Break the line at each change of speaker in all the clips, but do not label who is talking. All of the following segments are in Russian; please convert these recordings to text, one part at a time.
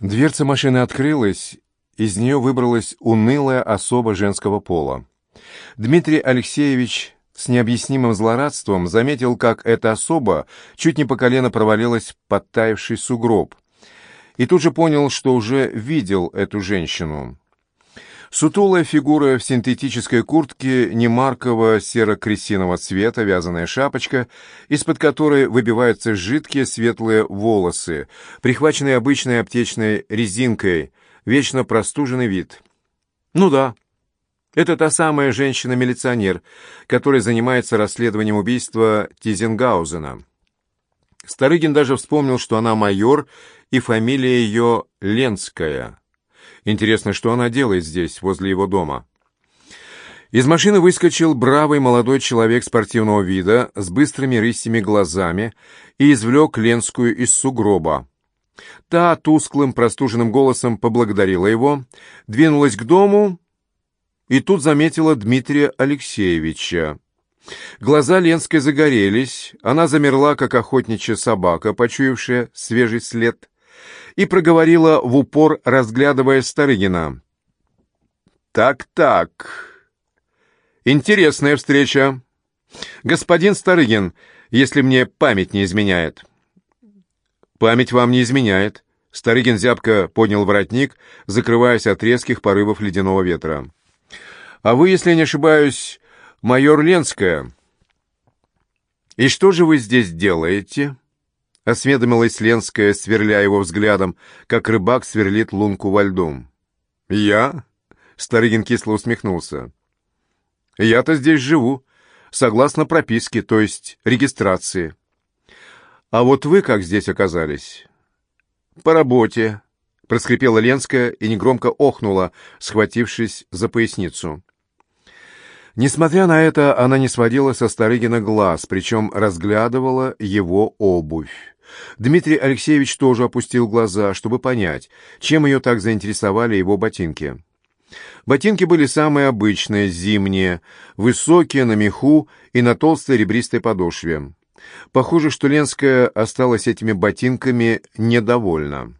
Дверца машины открылась, из нее выбралась унылая особа женского пола. Дмитрий Алексеевич с необъяснимым злорадством заметил, как эта особа чуть не по колено провалилась под таявший сугроб, и тут же понял, что уже видел эту женщину. Сутулая фигура в синтетической куртке немаркого серо-кресиного цвета, вязаная шапочка, из-под которой выбиваются жидкие светлые волосы, прихваченные обычной аптечной резинкой, вечно простуженный вид. Ну да, это та самая женщина-милиционер, которая занимается расследованием убийства Тизенгаузена. Старыгин даже вспомнил, что она майор, и фамилия ее Ленская. Интересно, что она делает здесь, возле его дома? Из машины выскочил бравый молодой человек спортивного вида с быстрыми рысьими глазами и извлек Ленскую из сугроба. Та тусклым простуженным голосом поблагодарила его, двинулась к дому и тут заметила Дмитрия Алексеевича. Глаза Ленской загорелись, она замерла, как охотничья собака, почуявшая свежий след и проговорила в упор, разглядывая Старыгина. «Так-так. Интересная встреча. Господин Старыгин, если мне память не изменяет». «Память вам не изменяет». Старыгин зябко поднял воротник, закрываясь от резких порывов ледяного ветра. «А вы, если не ошибаюсь, майор Ленская. И что же вы здесь делаете?» — осведомилась Ленская, сверля его взглядом, как рыбак сверлит лунку во льду. «Я?» — Старыгин кисло усмехнулся. «Я-то здесь живу, согласно прописке, то есть регистрации. А вот вы как здесь оказались?» «По работе», — проскрипела Ленская и негромко охнула, схватившись за поясницу. Несмотря на это, она не сводила со Старыгина глаз, причем разглядывала его обувь. Дмитрий Алексеевич тоже опустил глаза, чтобы понять, чем ее так заинтересовали его ботинки. Ботинки были самые обычные, зимние, высокие, на меху и на толстой ребристой подошве. Похоже, что Ленская осталась этими ботинками недовольна.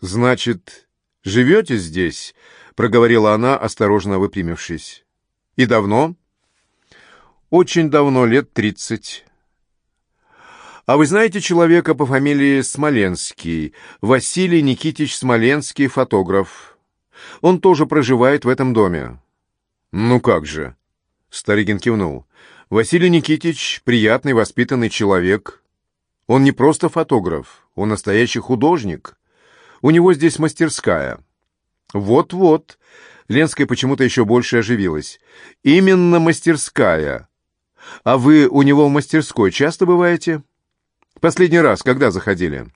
«Значит, живете здесь?» — проговорила она, осторожно выпрямившись. «И давно?» «Очень давно, лет тридцать». «А вы знаете человека по фамилии Смоленский? Василий Никитич Смоленский, фотограф. Он тоже проживает в этом доме». «Ну как же?» Старыгин кивнул. «Василий Никитич — приятный, воспитанный человек. Он не просто фотограф, он настоящий художник. У него здесь мастерская». «Вот-вот», Ленская почему-то еще больше оживилась. «Именно мастерская. А вы у него в мастерской часто бываете? Последний раз, когда заходили?»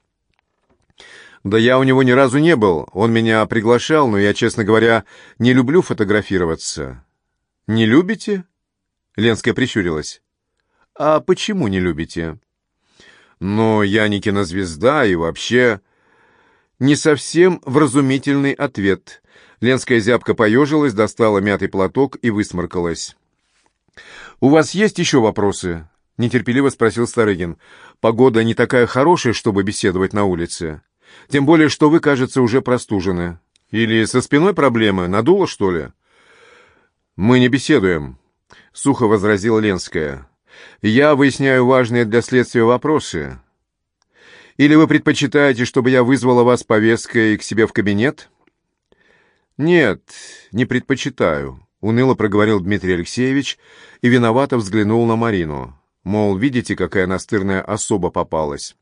«Да я у него ни разу не был. Он меня приглашал, но я, честно говоря, не люблю фотографироваться». «Не любите?» Ленская прищурилась. «А почему не любите?» «Но я не кинозвезда и вообще...» «Не совсем вразумительный ответ», Ленская зябко поежилась, достала мятый платок и высморкалась. «У вас есть еще вопросы?» — нетерпеливо спросил Старыгин. «Погода не такая хорошая, чтобы беседовать на улице. Тем более, что вы, кажется, уже простужены. Или со спиной проблемы? Надуло, что ли?» «Мы не беседуем», — сухо возразила Ленская. «Я выясняю важные для следствия вопросы. Или вы предпочитаете, чтобы я вызвала вас повесткой к себе в кабинет?» «Нет, не предпочитаю», — уныло проговорил Дмитрий Алексеевич и виновато взглянул на Марину. Мол, видите, какая настырная особа попалась.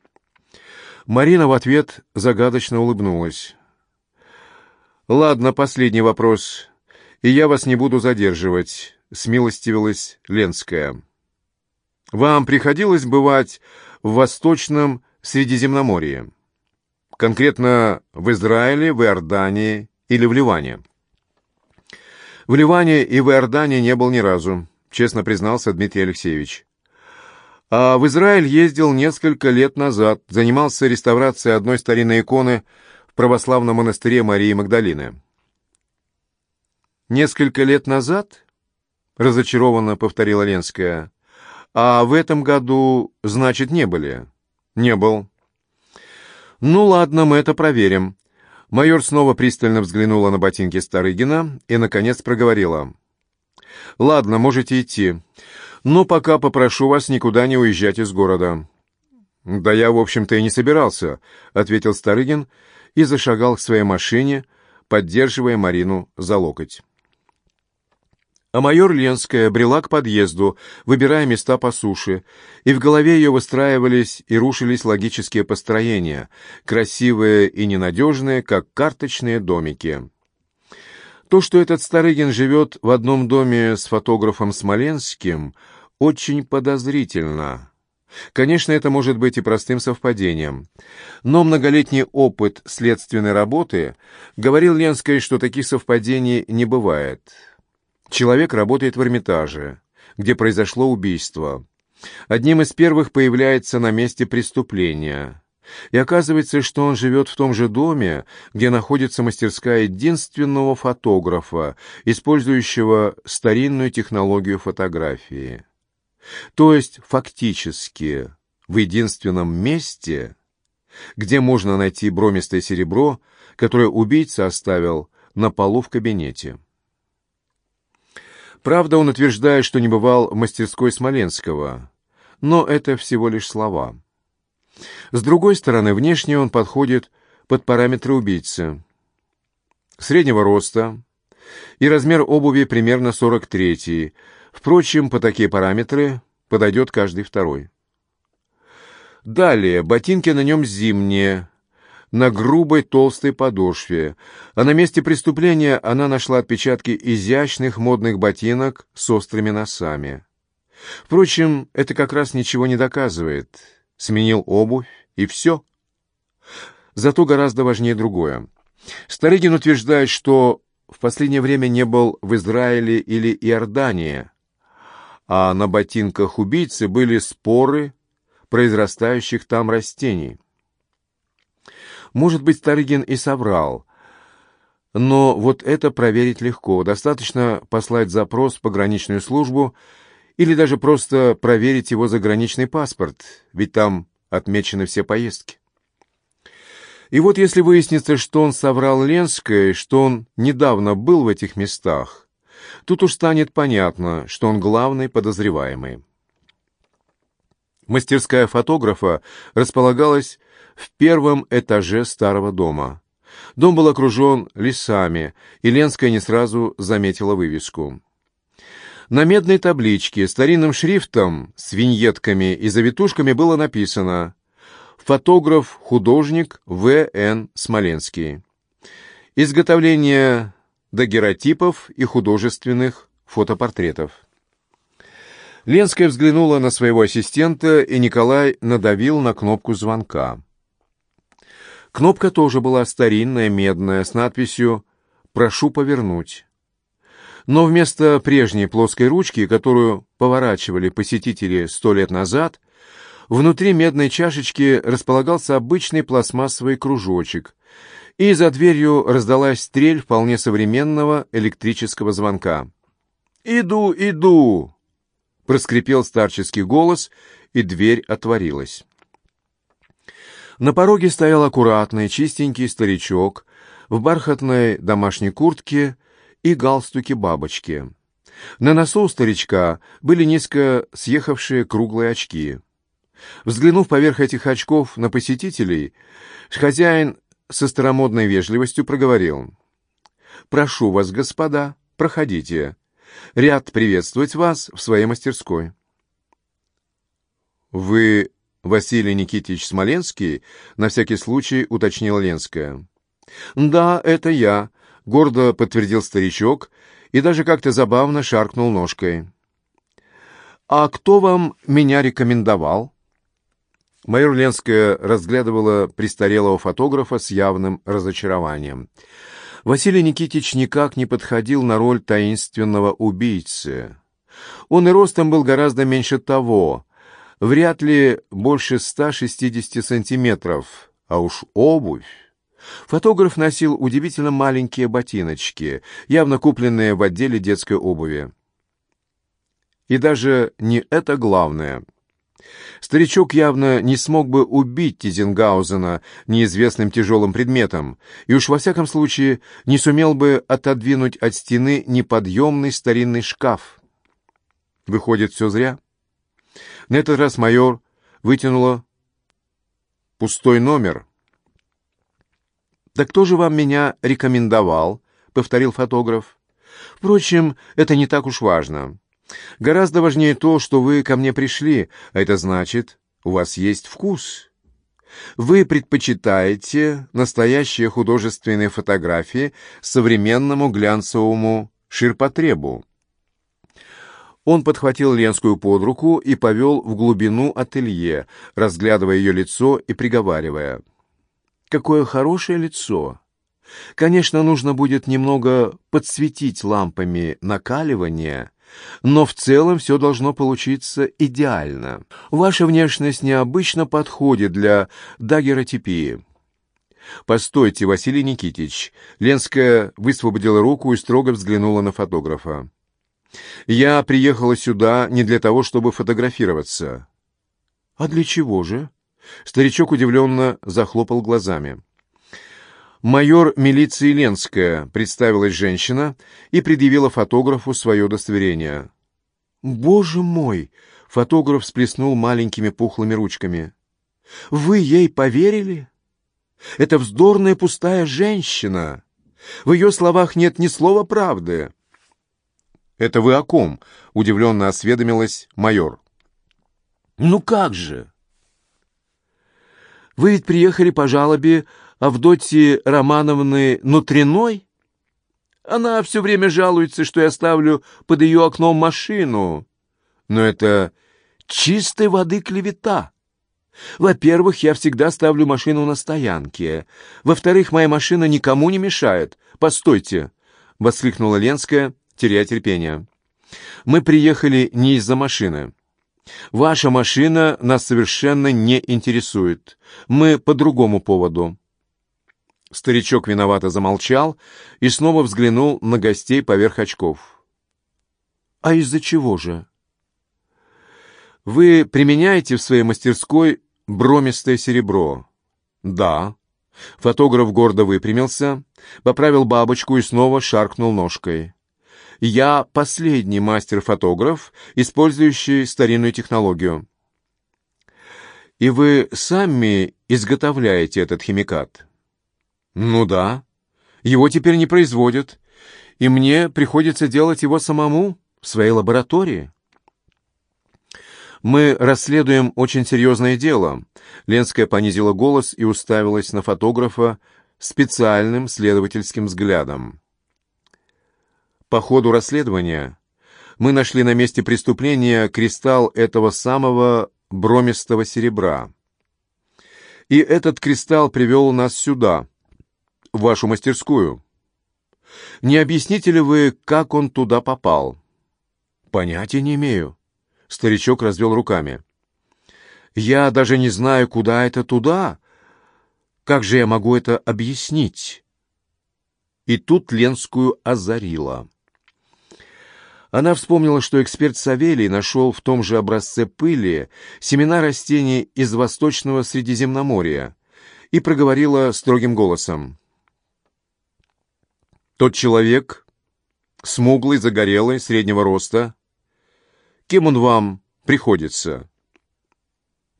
Марина в ответ загадочно улыбнулась. «Ладно, последний вопрос, и я вас не буду задерживать», — смилостивилась Ленская. «Вам приходилось бывать в Восточном Средиземноморье? Конкретно в Израиле, в Иордании или в Ливане? В Ливане и в Иордании не был ни разу, честно признался Дмитрий Алексеевич. А в Израиль ездил несколько лет назад, занимался реставрацией одной старинной иконы в православном монастыре Марии Магдалины. «Несколько лет назад?» — разочарованно повторила Ленская. «А в этом году, значит, не были?» «Не был». «Ну ладно, мы это проверим. Майор снова пристально взглянула на ботинки Старыгина и, наконец, проговорила. «Ладно, можете идти. Но пока попрошу вас никуда не уезжать из города». «Да я, в общем-то, и не собирался», — ответил Старыгин и зашагал к своей машине, поддерживая Марину за локоть. А майор Ленская брела к подъезду, выбирая места по суше, и в голове ее выстраивались и рушились логические построения, красивые и ненадежные, как карточные домики. То, что этот Старыгин живет в одном доме с фотографом Смоленским, очень подозрительно. Конечно, это может быть и простым совпадением. Но многолетний опыт следственной работы говорил Ленской, что таких совпадений не бывает. Человек работает в Эрмитаже, где произошло убийство. Одним из первых появляется на месте преступления. И оказывается, что он живет в том же доме, где находится мастерская единственного фотографа, использующего старинную технологию фотографии. То есть, фактически, в единственном месте, где можно найти бромистое серебро, которое убийца оставил на полу в кабинете. Правда, он утверждает, что не бывал в мастерской Смоленского, но это всего лишь слова. С другой стороны, внешне он подходит под параметры убийцы. Среднего роста и размер обуви примерно 43 Впрочем, по такие параметры подойдет каждый второй. Далее, ботинки на нем зимние, на грубой толстой подошве, а на месте преступления она нашла отпечатки изящных модных ботинок с острыми носами. Впрочем, это как раз ничего не доказывает. Сменил обувь, и все. Зато гораздо важнее другое. Старыгин утверждает, что в последнее время не был в Израиле или Иордании, а на ботинках убийцы были споры произрастающих там растений. Может быть, Старыгин и соврал, но вот это проверить легко. Достаточно послать запрос в пограничную службу или даже просто проверить его заграничный паспорт, ведь там отмечены все поездки. И вот если выяснится, что он соврал Ленской, что он недавно был в этих местах, Тут уж станет понятно, что он главный подозреваемый. Мастерская фотографа располагалась в первом этаже старого дома. Дом был окружен лесами, и Ленская не сразу заметила вывеску. На медной табличке старинным шрифтом с виньетками и завитушками было написано «Фотограф-художник В.Н. Смоленский». Изготовление дагеротипов и художественных фотопортретов. Ленская взглянула на своего ассистента, и Николай надавил на кнопку звонка. Кнопка тоже была старинная, медная, с надписью «Прошу повернуть». Но вместо прежней плоской ручки, которую поворачивали посетители сто лет назад, внутри медной чашечки располагался обычный пластмассовый кружочек, и за дверью раздалась стрель вполне современного электрического звонка. «Иду, иду!» — проскрипел старческий голос, и дверь отворилась. На пороге стоял аккуратный, чистенький старичок в бархатной домашней куртке и галстуке бабочки. На носу у старичка были низко съехавшие круглые очки. Взглянув поверх этих очков на посетителей, хозяин со старомодной вежливостью проговорил. «Прошу вас, господа, проходите. Ряд приветствовать вас в своей мастерской». «Вы Василий Никитич Смоленский?» — на всякий случай уточнила Ленская. «Да, это я», — гордо подтвердил старичок и даже как-то забавно шаркнул ножкой. «А кто вам меня рекомендовал?» Майор Ленская разглядывала престарелого фотографа с явным разочарованием. Василий Никитич никак не подходил на роль таинственного убийцы. Он и ростом был гораздо меньше того, вряд ли больше 160 сантиметров, а уж обувь. Фотограф носил удивительно маленькие ботиночки, явно купленные в отделе детской обуви. И даже не это главное — Старичок явно не смог бы убить Тизенгаузена неизвестным тяжелым предметом, и уж во всяком случае не сумел бы отодвинуть от стены неподъемный старинный шкаф. Выходит, все зря. На этот раз майор вытянула пустой номер. «Да кто же вам меня рекомендовал?» — повторил фотограф. «Впрочем, это не так уж важно. Гораздо важнее то, что вы ко мне пришли, а это значит, у вас есть вкус. Вы предпочитаете настоящие художественные фотографии современному глянцевому ширпотребу. Он подхватил Ленскую под руку и повел в глубину ателье, разглядывая ее лицо и приговаривая. «Какое хорошее лицо! Конечно, нужно будет немного подсветить лампами накаливания, но в целом все должно получиться идеально. Ваша внешность необычно подходит для дагеротипии. «Постойте, Василий Никитич!» Ленская высвободила руку и строго взглянула на фотографа. «Я приехала сюда не для того, чтобы фотографироваться». «А для чего же?» Старичок удивленно захлопал глазами. Майор милиции Ленская, представилась женщина и предъявила фотографу свое удостоверение. «Боже мой!» — фотограф сплеснул маленькими пухлыми ручками. «Вы ей поверили? Это вздорная пустая женщина. В ее словах нет ни слова правды». «Это вы о ком?» — удивленно осведомилась майор. «Ну как же?» «Вы ведь приехали по жалобе Авдотьи Романовны Нутриной? Она все время жалуется, что я ставлю под ее окном машину. Но это чистой воды клевета. Во-первых, я всегда ставлю машину на стоянке. Во-вторых, моя машина никому не мешает. Постойте, — воскликнула Ленская, теряя терпение. Мы приехали не из-за машины. Ваша машина нас совершенно не интересует. Мы по другому поводу. Старичок виновато замолчал и снова взглянул на гостей поверх очков. «А из-за чего же?» «Вы применяете в своей мастерской бромистое серебро?» «Да». Фотограф гордо выпрямился, поправил бабочку и снова шаркнул ножкой. «Я последний мастер-фотограф, использующий старинную технологию». «И вы сами изготовляете этот химикат?» «Ну да. Его теперь не производят, и мне приходится делать его самому в своей лаборатории». «Мы расследуем очень серьезное дело», — Ленская понизила голос и уставилась на фотографа специальным следовательским взглядом. «По ходу расследования мы нашли на месте преступления кристалл этого самого бромистого серебра. И этот кристалл привел нас сюда, в вашу мастерскую. Не объясните ли вы, как он туда попал? Понятия не имею. Старичок развел руками. Я даже не знаю, куда это туда. Как же я могу это объяснить? И тут Ленскую озарила. Она вспомнила, что эксперт Савелий нашел в том же образце пыли семена растений из Восточного Средиземноморья и проговорила строгим голосом. Тот человек, смуглый, загорелый, среднего роста. Кем он вам приходится?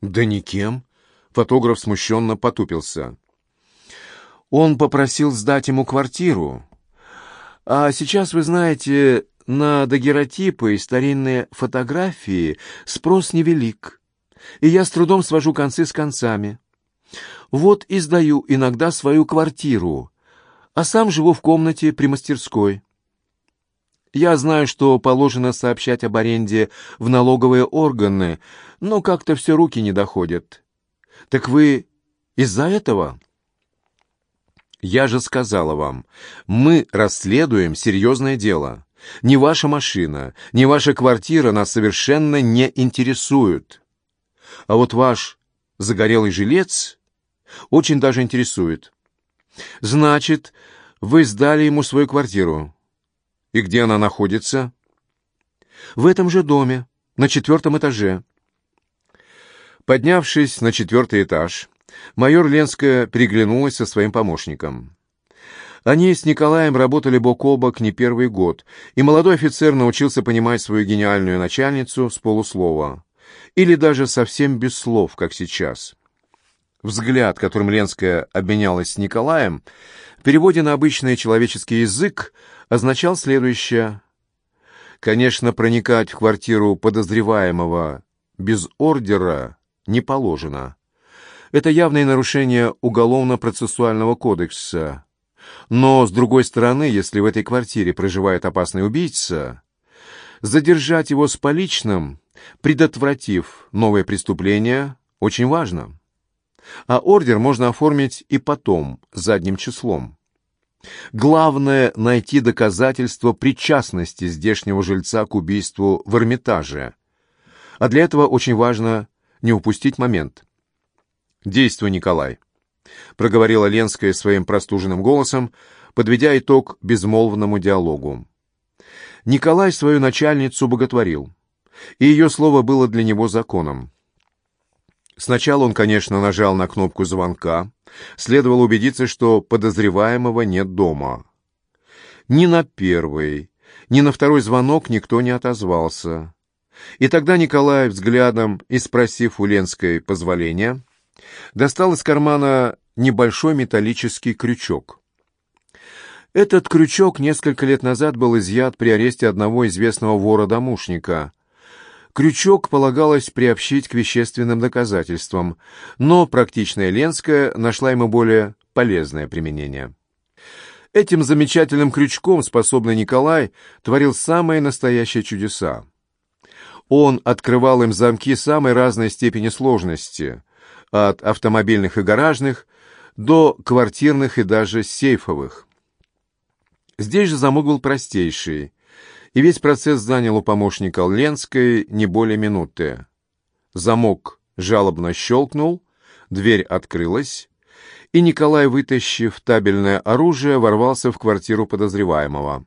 Да никем. Фотограф смущенно потупился. Он попросил сдать ему квартиру. А сейчас, вы знаете, на дагеротипы и старинные фотографии спрос невелик. И я с трудом свожу концы с концами. Вот и сдаю иногда свою квартиру, а сам живу в комнате при мастерской. Я знаю, что положено сообщать об аренде в налоговые органы, но как-то все руки не доходят. Так вы из-за этого? Я же сказала вам, мы расследуем серьезное дело. Ни ваша машина, ни ваша квартира нас совершенно не интересуют. А вот ваш загорелый жилец очень даже интересует. Значит, вы сдали ему свою квартиру. И где она находится? В этом же доме, на четвертом этаже. Поднявшись на четвертый этаж, майор Ленская переглянулась со своим помощником. Они с Николаем работали бок о бок не первый год, и молодой офицер научился понимать свою гениальную начальницу с полуслова. Или даже совсем без слов, как сейчас. Взгляд, которым Ленская обменялась с Николаем, в переводе на обычный человеческий язык означал следующее. Конечно, проникать в квартиру подозреваемого без ордера не положено. Это явное нарушение Уголовно-процессуального кодекса. Но, с другой стороны, если в этой квартире проживает опасный убийца, задержать его с поличным, предотвратив новое преступление, очень важно. А ордер можно оформить и потом, задним числом. Главное — найти доказательство причастности здешнего жильца к убийству в Эрмитаже. А для этого очень важно не упустить момент. «Действуй, Николай», — проговорила Ленская своим простуженным голосом, подведя итог безмолвному диалогу. Николай свою начальницу боготворил, и ее слово было для него законом. Сначала он, конечно, нажал на кнопку звонка. Следовало убедиться, что подозреваемого нет дома. Ни на первый, ни на второй звонок никто не отозвался. И тогда Николай взглядом и спросив у Ленской позволения, достал из кармана небольшой металлический крючок. Этот крючок несколько лет назад был изъят при аресте одного известного вора-домушника, Крючок полагалось приобщить к вещественным доказательствам, но практичная Ленская нашла ему более полезное применение. Этим замечательным крючком способный Николай творил самые настоящие чудеса. Он открывал им замки самой разной степени сложности, от автомобильных и гаражных до квартирных и даже сейфовых. Здесь же замок был простейший, и весь процесс занял у помощника Ленской не более минуты. Замок жалобно щелкнул, дверь открылась, и Николай, вытащив табельное оружие, ворвался в квартиру подозреваемого.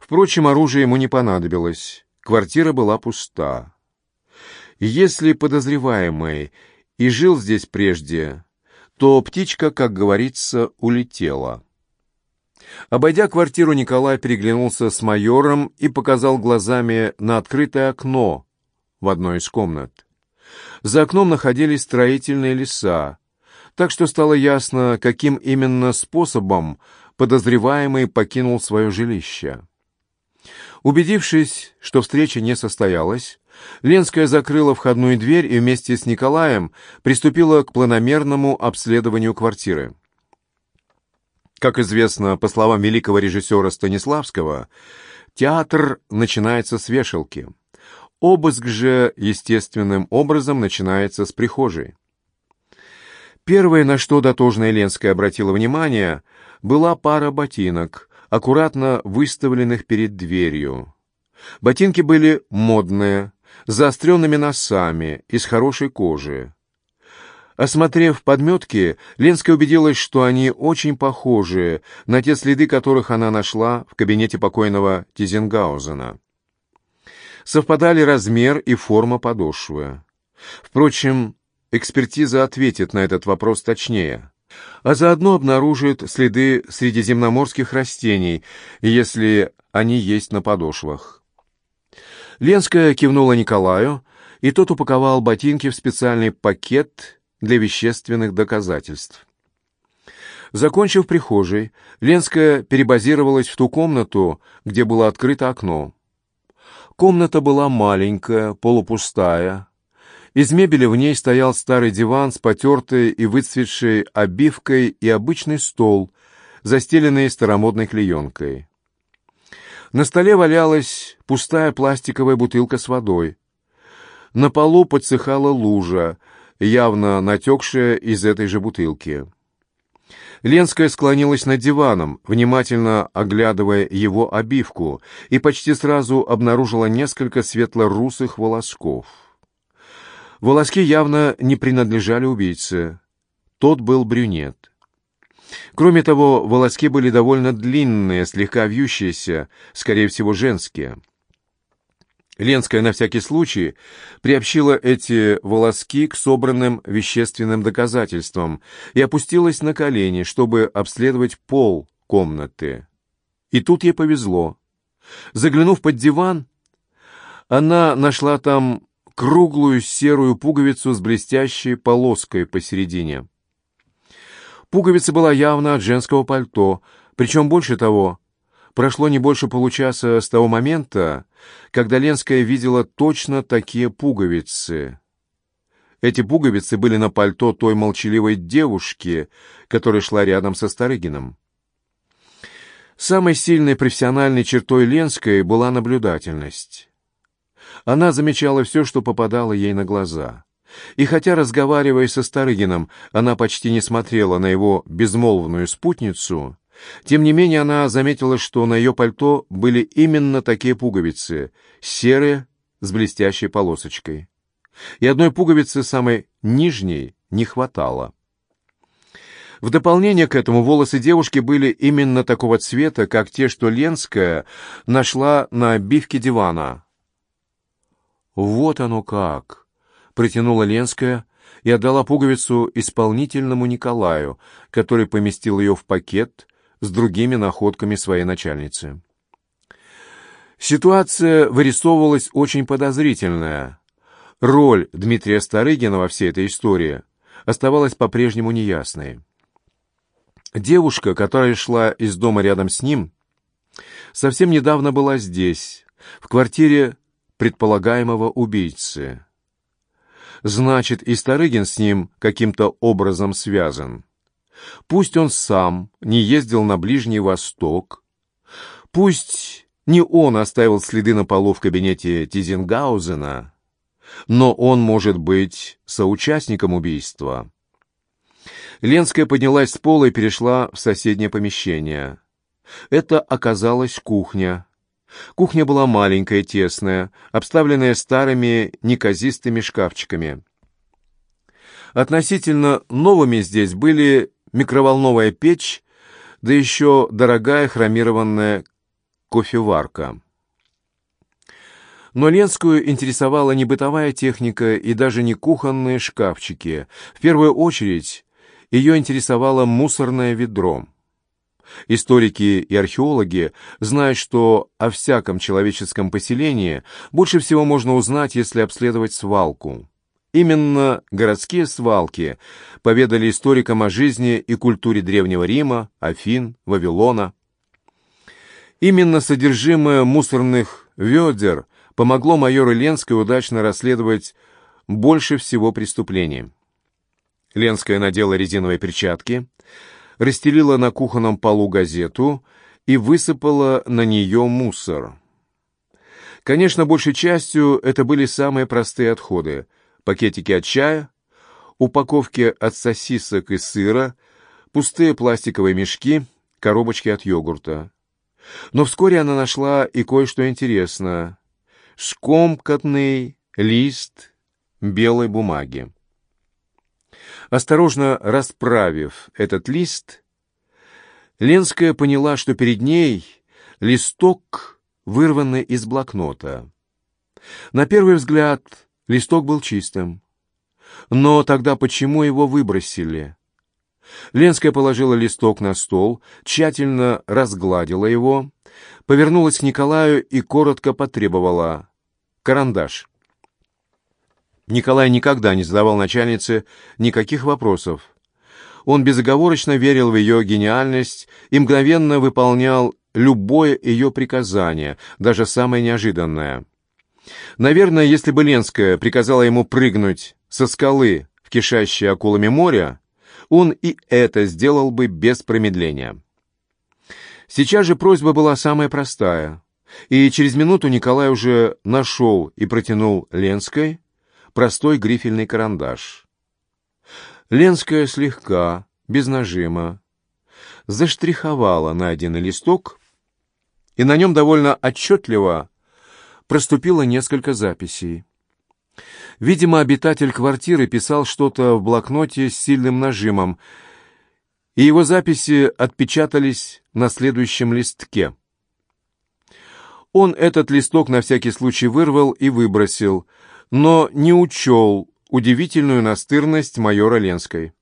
Впрочем, оружие ему не понадобилось. Квартира была пуста. Если подозреваемый и жил здесь прежде, то птичка, как говорится, улетела. Обойдя квартиру, Николай переглянулся с майором и показал глазами на открытое окно в одной из комнат. За окном находились строительные леса, так что стало ясно, каким именно способом подозреваемый покинул свое жилище. Убедившись, что встреча не состоялась, Ленская закрыла входную дверь и вместе с Николаем приступила к планомерному обследованию квартиры. Как известно, по словам великого режиссера Станиславского, театр начинается с вешалки. Обыск же естественным образом начинается с прихожей. Первое, на что дотожная Ленская обратила внимание, была пара ботинок, аккуратно выставленных перед дверью. Ботинки были модные, заостренными носами, из хорошей кожи. Осмотрев подметки, Ленская убедилась, что они очень похожи на те следы, которых она нашла в кабинете покойного Тизенгаузена. Совпадали размер и форма подошвы. Впрочем, экспертиза ответит на этот вопрос точнее, а заодно обнаружит следы средиземноморских растений, если они есть на подошвах. Ленская кивнула Николаю, и тот упаковал ботинки в специальный пакет для вещественных доказательств. Закончив прихожей, Ленская перебазировалась в ту комнату, где было открыто окно. Комната была маленькая, полупустая. Из мебели в ней стоял старый диван с потертой и выцветшей обивкой и обычный стол, застеленный старомодной клеенкой. На столе валялась пустая пластиковая бутылка с водой. На полу подсыхала лужа, явно натекшая из этой же бутылки. Ленская склонилась над диваном, внимательно оглядывая его обивку, и почти сразу обнаружила несколько светло-русых волосков. Волоски явно не принадлежали убийце. Тот был брюнет. Кроме того, волоски были довольно длинные, слегка вьющиеся, скорее всего, женские. Ленская на всякий случай приобщила эти волоски к собранным вещественным доказательствам и опустилась на колени, чтобы обследовать пол комнаты. И тут ей повезло. Заглянув под диван, она нашла там круглую серую пуговицу с блестящей полоской посередине. Пуговица была явно от женского пальто, причем больше того, прошло не больше получаса с того момента, когда Ленская видела точно такие пуговицы. Эти пуговицы были на пальто той молчаливой девушки, которая шла рядом со Старыгином. Самой сильной профессиональной чертой Ленской была наблюдательность. Она замечала все, что попадало ей на глаза. И хотя, разговаривая со Старыгином, она почти не смотрела на его безмолвную спутницу, тем не менее она заметила, что на ее пальто были именно такие пуговицы, серые, с блестящей полосочкой. И одной пуговицы, самой нижней, не хватало. В дополнение к этому волосы девушки были именно такого цвета, как те, что Ленская нашла на обивке дивана. «Вот оно как!» — протянула Ленская и отдала пуговицу исполнительному Николаю, который поместил ее в пакет с другими находками своей начальницы. Ситуация вырисовывалась очень подозрительная. Роль Дмитрия Старыгина во всей этой истории оставалась по-прежнему неясной. Девушка, которая шла из дома рядом с ним, совсем недавно была здесь, в квартире предполагаемого убийцы. Значит, и Старыгин с ним каким-то образом связан. Пусть он сам не ездил на Ближний Восток, пусть не он оставил следы на полу в кабинете Тизенгаузена, но он может быть соучастником убийства. Ленская поднялась с пола и перешла в соседнее помещение. Это оказалась кухня. Кухня была маленькая, тесная, обставленная старыми неказистыми шкафчиками. Относительно новыми здесь были микроволновая печь, да еще дорогая хромированная кофеварка. Но Ленскую интересовала не бытовая техника и даже не кухонные шкафчики. В первую очередь ее интересовало мусорное ведро. Историки и археологи знают, что о всяком человеческом поселении больше всего можно узнать, если обследовать свалку. Именно городские свалки поведали историкам о жизни и культуре Древнего Рима, Афин, Вавилона. Именно содержимое мусорных ведер помогло майору Ленской удачно расследовать больше всего преступлений. Ленская надела резиновые перчатки, расстелила на кухонном полу газету и высыпала на нее мусор. Конечно, большей частью это были самые простые отходы – пакетики от чая, упаковки от сосисок и сыра, пустые пластиковые мешки, коробочки от йогурта. Но вскоре она нашла и кое-что интересное. Скомкатный лист белой бумаги. Осторожно расправив этот лист, Ленская поняла, что перед ней листок, вырванный из блокнота. На первый взгляд Листок был чистым. Но тогда почему его выбросили? Ленская положила листок на стол, тщательно разгладила его, повернулась к Николаю и коротко потребовала «карандаш». Николай никогда не задавал начальнице никаких вопросов. Он безоговорочно верил в ее гениальность и мгновенно выполнял любое ее приказание, даже самое неожиданное — Наверное, если бы Ленская приказала ему прыгнуть со скалы в кишащее акулами море, он и это сделал бы без промедления. Сейчас же просьба была самая простая, и через минуту Николай уже нашел и протянул Ленской простой грифельный карандаш. Ленская слегка, без нажима, заштриховала найденный листок, и на нем довольно отчетливо проступило несколько записей. Видимо, обитатель квартиры писал что-то в блокноте с сильным нажимом, и его записи отпечатались на следующем листке. Он этот листок на всякий случай вырвал и выбросил, но не учел удивительную настырность майора Ленской.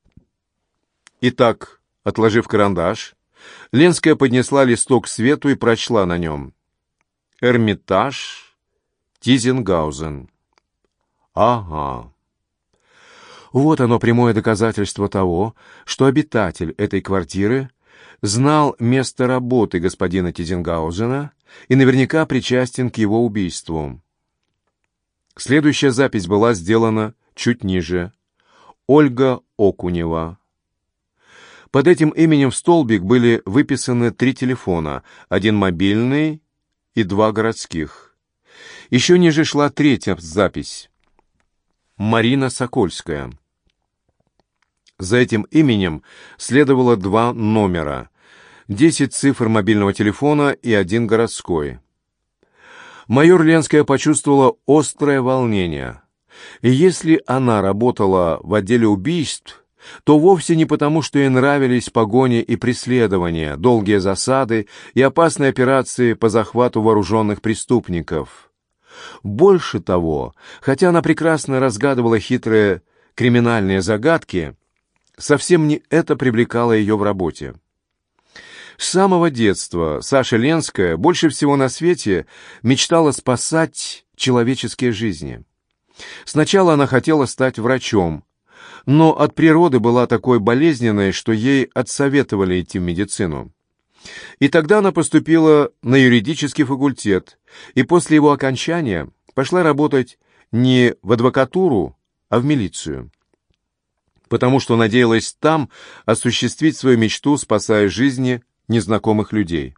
Итак, отложив карандаш, Ленская поднесла листок свету и прочла на нем. «Эрмитаж, Тизенгаузен». «Ага». Вот оно прямое доказательство того, что обитатель этой квартиры знал место работы господина Тизенгаузена и наверняка причастен к его убийству. Следующая запись была сделана чуть ниже. Ольга Окунева. Под этим именем в столбик были выписаны три телефона, один мобильный и два городских. Еще ниже шла третья запись. Марина Сокольская. За этим именем следовало два номера, десять цифр мобильного телефона и один городской. Майор Ленская почувствовала острое волнение. И если она работала в отделе убийств, то вовсе не потому, что ей нравились погони и преследования, долгие засады и опасные операции по захвату вооруженных преступников. Больше того, хотя она прекрасно разгадывала хитрые криминальные загадки, совсем не это привлекало ее в работе. С самого детства Саша Ленская больше всего на свете мечтала спасать человеческие жизни. Сначала она хотела стать врачом, но от природы была такой болезненной, что ей отсоветовали идти в медицину. И тогда она поступила на юридический факультет, и после его окончания пошла работать не в адвокатуру, а в милицию. Потому что надеялась там осуществить свою мечту, спасая жизни незнакомых людей.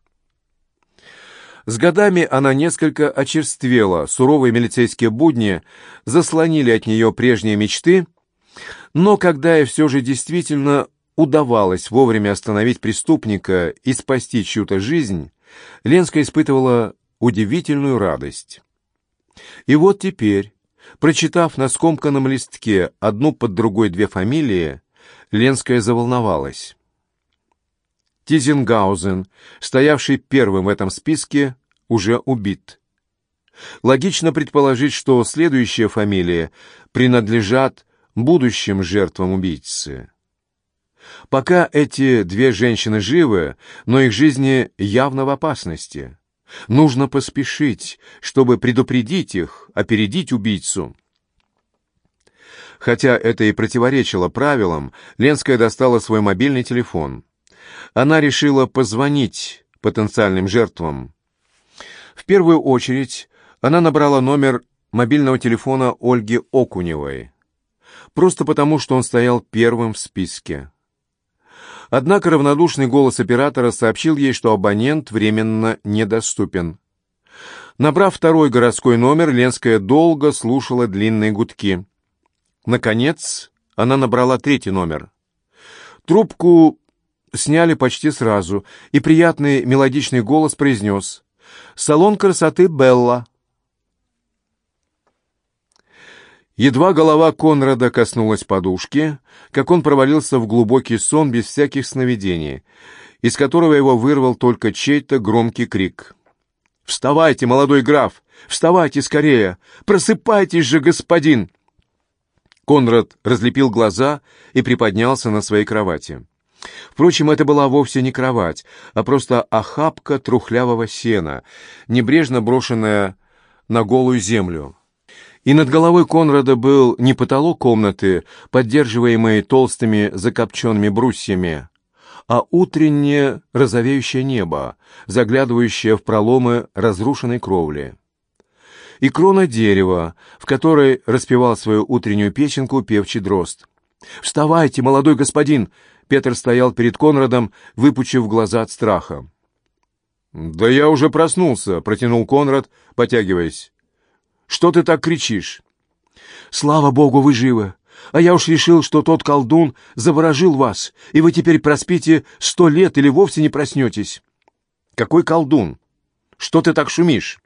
С годами она несколько очерствела, суровые милицейские будни заслонили от нее прежние мечты, но когда ей все же действительно удавалось вовремя остановить преступника и спасти чью-то жизнь, Ленская испытывала удивительную радость. И вот теперь, прочитав на скомканном листке одну под другой две фамилии, Ленская заволновалась. Тизенгаузен, стоявший первым в этом списке, уже убит. Логично предположить, что следующие фамилии принадлежат будущим жертвам убийцы. Пока эти две женщины живы, но их жизни явно в опасности. Нужно поспешить, чтобы предупредить их, опередить убийцу. Хотя это и противоречило правилам, Ленская достала свой мобильный телефон она решила позвонить потенциальным жертвам. В первую очередь она набрала номер мобильного телефона Ольги Окуневой, просто потому, что он стоял первым в списке. Однако равнодушный голос оператора сообщил ей, что абонент временно недоступен. Набрав второй городской номер, Ленская долго слушала длинные гудки. Наконец, она набрала третий номер. Трубку сняли почти сразу, и приятный мелодичный голос произнес «Салон красоты Белла». Едва голова Конрада коснулась подушки, как он провалился в глубокий сон без всяких сновидений, из которого его вырвал только чей-то громкий крик. «Вставайте, молодой граф! Вставайте скорее! Просыпайтесь же, господин!» Конрад разлепил глаза и приподнялся на своей кровати. Впрочем, это была вовсе не кровать, а просто охапка трухлявого сена, небрежно брошенная на голую землю. И над головой Конрада был не потолок комнаты, поддерживаемый толстыми закопченными брусьями, а утреннее розовеющее небо, заглядывающее в проломы разрушенной кровли. И крона дерева, в которой распевал свою утреннюю песенку певчий дрозд. «Вставайте, молодой господин!» Петр стоял перед Конрадом, выпучив глаза от страха. «Да я уже проснулся», — протянул Конрад, потягиваясь. «Что ты так кричишь?» «Слава богу, вы живы! А я уж решил, что тот колдун заворожил вас, и вы теперь проспите сто лет или вовсе не проснетесь». «Какой колдун? Что ты так шумишь?»